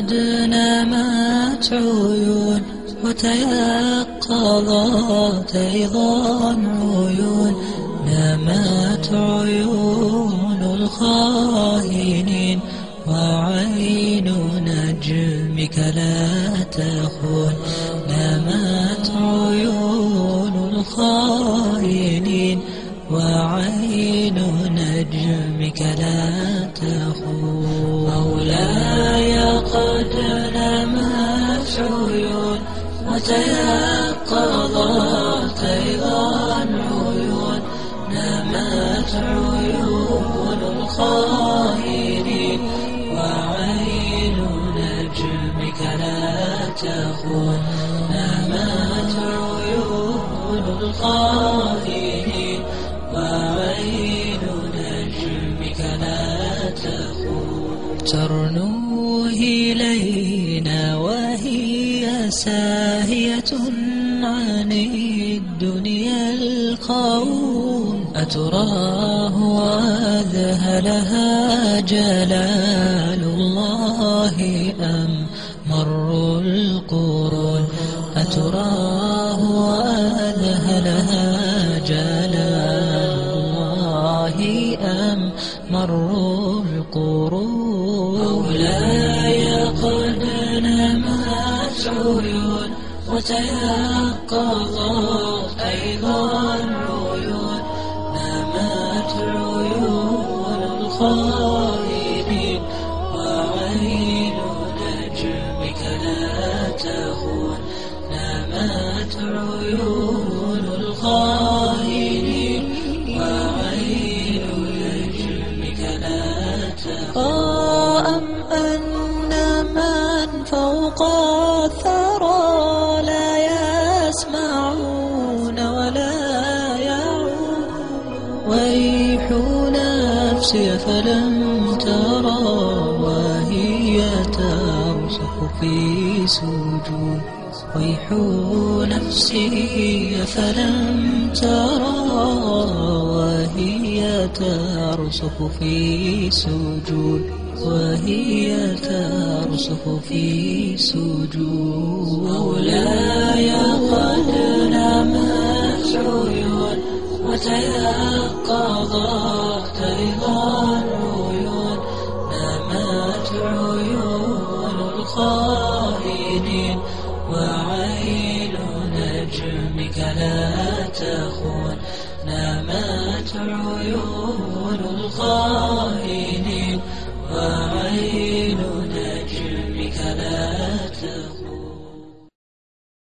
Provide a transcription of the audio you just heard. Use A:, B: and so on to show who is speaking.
A: قد نامت عيون وتيقظت أيضا عيون نامت عيون الخائنين وعين نجمك لا تخون نامت عيون الخائنين لا تخون. مولاي قد نامت عيون وتيقظت أيضا عيون. نامت عيون الخائنين وعين نجمك لا تخون. نامت عيون الخائنين. تخون ترنو إلينا وهي ساهية عن الدنيا القوم. أتراه وأذهلها جلال الله أم مر القرون؟ أتراه وأذهلها أم مر القرون. مولاي قد نمت عيون وتيقظت أيضا عيون نمت عيون الخائنين. وعين نجمك لا تخون. نمت عيون فوق الثرى لا يسمعون ولا يعون. ويح نفسي فلم ترى وهي ترسخ في سجود. ويح نفسي فلم ترى وهي ترسخ في سجود. وهي ترسخ في سجود. مولاي قد نامت عيون وتيقظت أيضا عيون. نامت عيون الخائنين وعين نجمك لا تخون. نامت عيون الخائنين